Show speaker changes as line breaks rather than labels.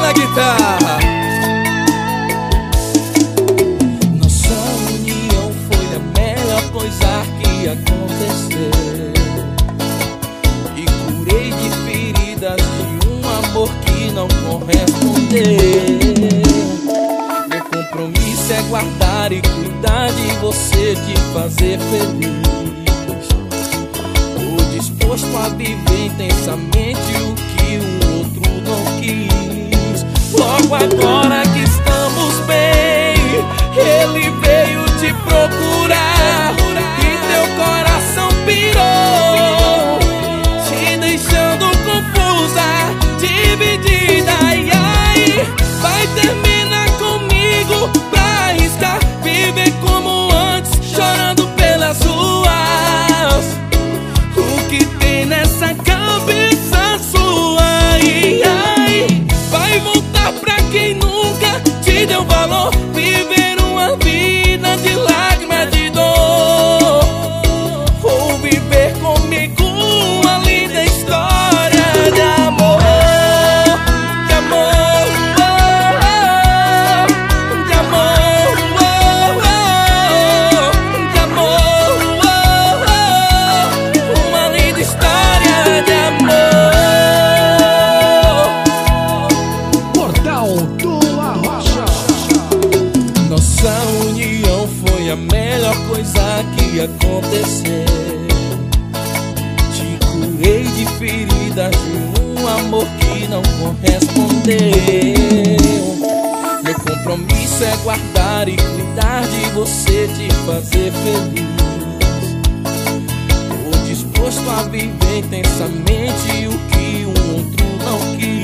na guitarra. Nossa união foi a melhor coisa que aconteceu. E curei de feridas de um amor que não correspondeu. Meu compromisso é guardar e cuidar de você, te fazer feliz. Tô disposto a viver intensamente o que um
outro não quis.
logo agora. foi a melhor coisa que aconteceu. Te curei de feridas de um amor que não correspondeu. Meu compromisso é guardar e cuidar de você, te fazer feliz. Estou disposto a viver intensamente o que o outro não quis.